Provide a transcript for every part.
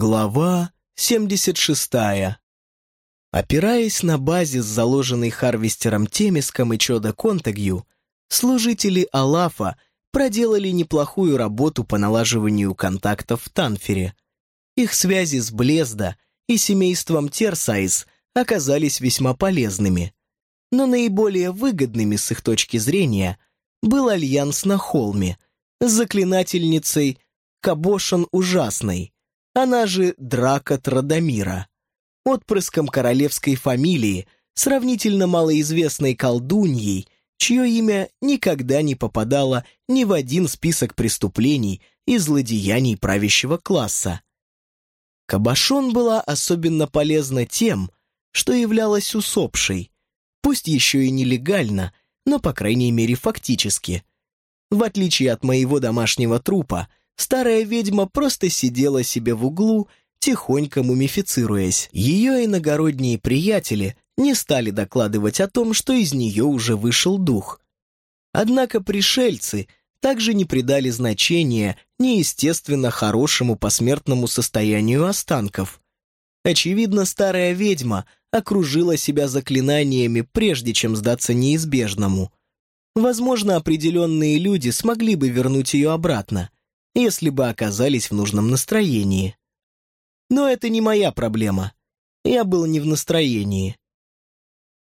Глава 76. Опираясь на базис, заложенный Харвестером Темиском и Чода Контагью, служители Алафа проделали неплохую работу по налаживанию контактов в Танфере. Их связи с Блезда и семейством Терсайз оказались весьма полезными. Но наиболее выгодными с их точки зрения был альянс на Холме с заклинательницей Кабошан Ужасной – она же Драка Традамира, отпрыском королевской фамилии, сравнительно малоизвестной колдуньей, чье имя никогда не попадало ни в один список преступлений и злодеяний правящего класса. Кабашон была особенно полезна тем, что являлась усопшей, пусть еще и нелегально, но, по крайней мере, фактически. В отличие от моего домашнего трупа, Старая ведьма просто сидела себе в углу, тихонько мумифицируясь. Ее иногородние приятели не стали докладывать о том, что из нее уже вышел дух. Однако пришельцы также не придали значения неестественно хорошему посмертному состоянию останков. Очевидно, старая ведьма окружила себя заклинаниями, прежде чем сдаться неизбежному. Возможно, определенные люди смогли бы вернуть ее обратно – если бы оказались в нужном настроении. Но это не моя проблема. Я был не в настроении.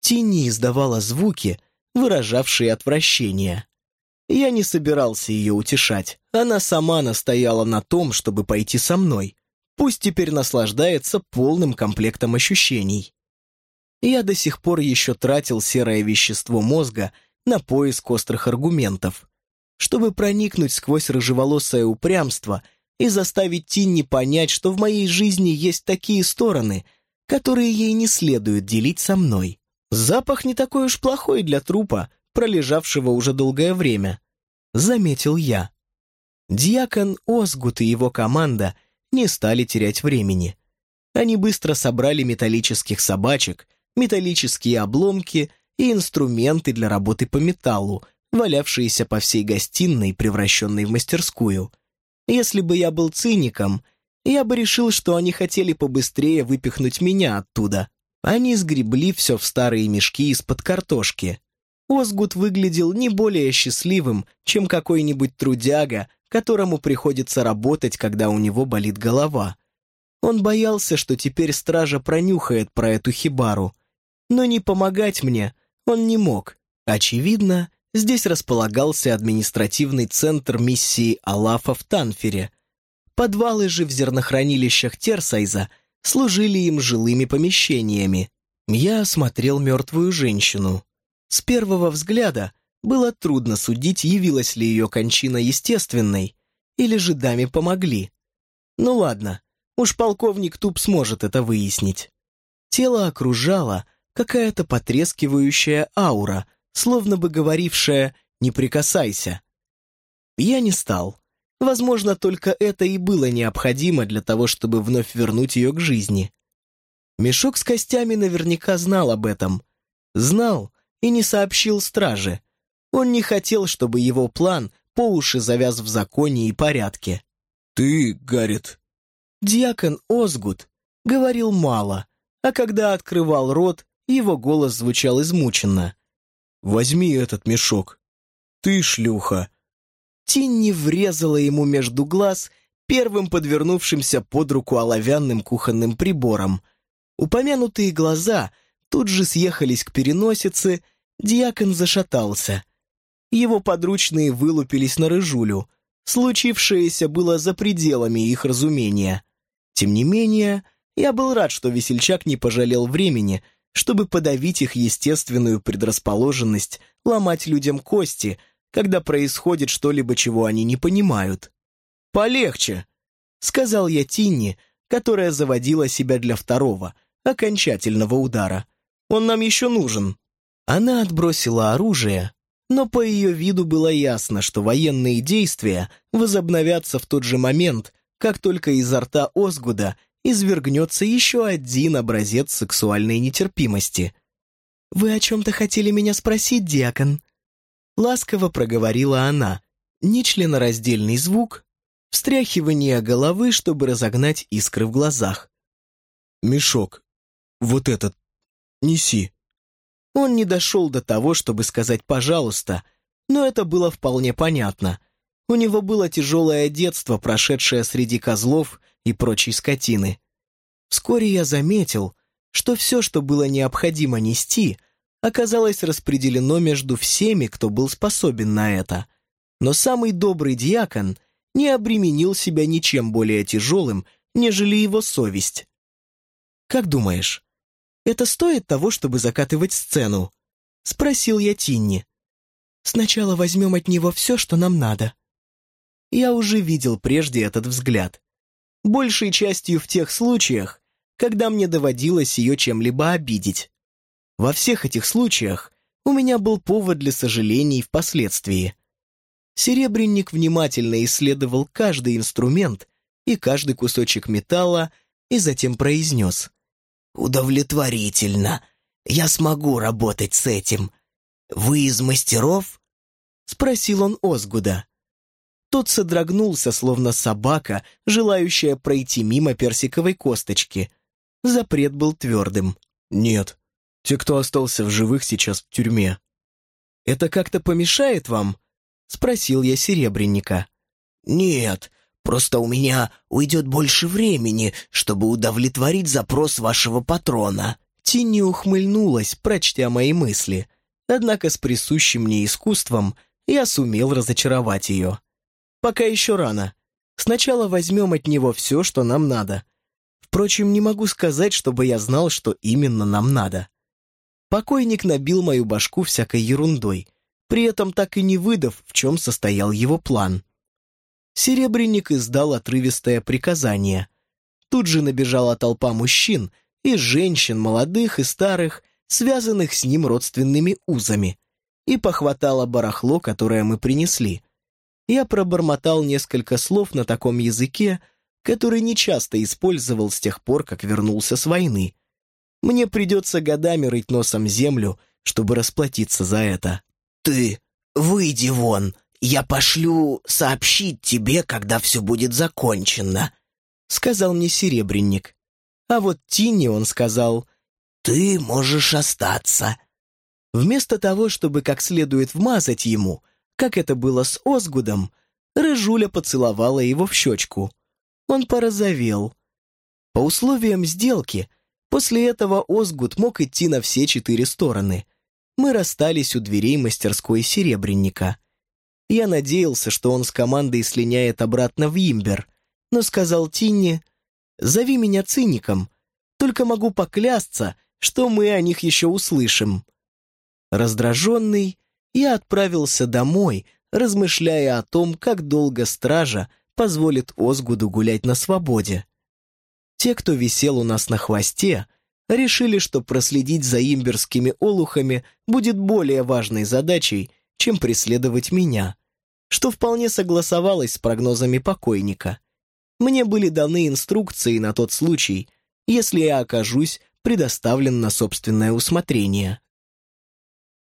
Тинни издавала звуки, выражавшие отвращение. Я не собирался ее утешать. Она сама настояла на том, чтобы пойти со мной. Пусть теперь наслаждается полным комплектом ощущений. Я до сих пор еще тратил серое вещество мозга на поиск острых аргументов чтобы проникнуть сквозь рыжеволосое упрямство и заставить Тинни понять, что в моей жизни есть такие стороны, которые ей не следует делить со мной. Запах не такой уж плохой для трупа, пролежавшего уже долгое время, заметил я. Диакон Озгут и его команда не стали терять времени. Они быстро собрали металлических собачек, металлические обломки и инструменты для работы по металлу, валявшиеся по всей гостиной, превращенной в мастерскую. Если бы я был циником, я бы решил, что они хотели побыстрее выпихнуть меня оттуда. Они сгребли все в старые мешки из-под картошки. Озгут выглядел не более счастливым, чем какой-нибудь трудяга, которому приходится работать, когда у него болит голова. Он боялся, что теперь стража пронюхает про эту хибару. Но не помогать мне он не мог. Очевидно, Здесь располагался административный центр миссии Алафа в Танфере. Подвалы же в зернохранилищах Терсайза служили им жилыми помещениями. Я осмотрел мертвую женщину. С первого взгляда было трудно судить, явилась ли ее кончина естественной, или же даме помогли. Ну ладно, уж полковник Туп сможет это выяснить. Тело окружала какая-то потрескивающая аура, словно бы говорившая «не прикасайся». Я не стал. Возможно, только это и было необходимо для того, чтобы вновь вернуть ее к жизни. Мешок с костями наверняка знал об этом. Знал и не сообщил страже. Он не хотел, чтобы его план по уши завяз в законе и порядке. «Ты, Гаррит...» Диакон Озгут говорил мало, а когда открывал рот, его голос звучал измученно. Возьми этот мешок. Ты шлюха!» Тинни врезала ему между глаз первым подвернувшимся под руку оловянным кухонным прибором. Упомянутые глаза тут же съехались к переносице, диакон зашатался. Его подручные вылупились на рыжулю. Случившееся было за пределами их разумения. Тем не менее, я был рад, что весельчак не пожалел времени — чтобы подавить их естественную предрасположенность ломать людям кости, когда происходит что-либо, чего они не понимают. «Полегче», — сказал я Тинни, которая заводила себя для второго, окончательного удара. «Он нам еще нужен». Она отбросила оружие, но по ее виду было ясно, что военные действия возобновятся в тот же момент, как только изо рта Озгуда извергнется еще один образец сексуальной нетерпимости. «Вы о чем-то хотели меня спросить, диакон?» Ласково проговорила она. Нечленораздельный звук, встряхивание головы, чтобы разогнать искры в глазах. «Мешок, вот этот, неси». Он не дошел до того, чтобы сказать «пожалуйста», но это было вполне понятно. У него было тяжелое детство, прошедшее среди козлов и прочей скотины. Вскоре я заметил, что все, что было необходимо нести, оказалось распределено между всеми, кто был способен на это. Но самый добрый диакон не обременил себя ничем более тяжелым, нежели его совесть. «Как думаешь, это стоит того, чтобы закатывать сцену?» — спросил я Тинни. «Сначала возьмем от него все, что нам надо». Я уже видел прежде этот взгляд. Большей частью в тех случаях, когда мне доводилось ее чем-либо обидеть. Во всех этих случаях у меня был повод для сожалений впоследствии. Серебряник внимательно исследовал каждый инструмент и каждый кусочек металла и затем произнес. «Удовлетворительно. Я смогу работать с этим. Вы из мастеров?» Спросил он Озгуда. Тот содрогнулся, словно собака, желающая пройти мимо персиковой косточки. Запрет был твердым. «Нет, те, кто остался в живых, сейчас в тюрьме». «Это как-то помешает вам?» — спросил я Серебренника. «Нет, просто у меня уйдет больше времени, чтобы удовлетворить запрос вашего патрона». Тинни ухмыльнулась, прочтя мои мысли. Однако с присущим мне искусством я сумел разочаровать ее. «Пока еще рано. Сначала возьмем от него все, что нам надо. Впрочем, не могу сказать, чтобы я знал, что именно нам надо. Покойник набил мою башку всякой ерундой, при этом так и не выдав, в чем состоял его план. Серебряник издал отрывистое приказание. Тут же набежала толпа мужчин и женщин, молодых и старых, связанных с ним родственными узами, и похватала барахло, которое мы принесли. Я пробормотал несколько слов на таком языке, который нечасто использовал с тех пор, как вернулся с войны. Мне придется годами рыть носом землю, чтобы расплатиться за это. «Ты выйди вон, я пошлю сообщить тебе, когда все будет закончено», — сказал мне Серебренник. А вот Тине он сказал, «Ты можешь остаться». Вместо того, чтобы как следует вмазать ему, как это было с Озгудом, Рыжуля поцеловала его в щечку. Он порозовел. По условиям сделки, после этого Озгуд мог идти на все четыре стороны — мы расстались у дверей мастерской Серебренника. Я надеялся, что он с командой слиняет обратно в Имбер, но сказал Тинни, «Зови меня циником, только могу поклясться, что мы о них еще услышим». Раздраженный, я отправился домой, размышляя о том, как долго стража позволит Озгуду гулять на свободе. Те, кто висел у нас на хвосте, решили, что проследить за имберскими олухами будет более важной задачей, чем преследовать меня, что вполне согласовалось с прогнозами покойника. Мне были даны инструкции на тот случай, если я окажусь предоставлен на собственное усмотрение.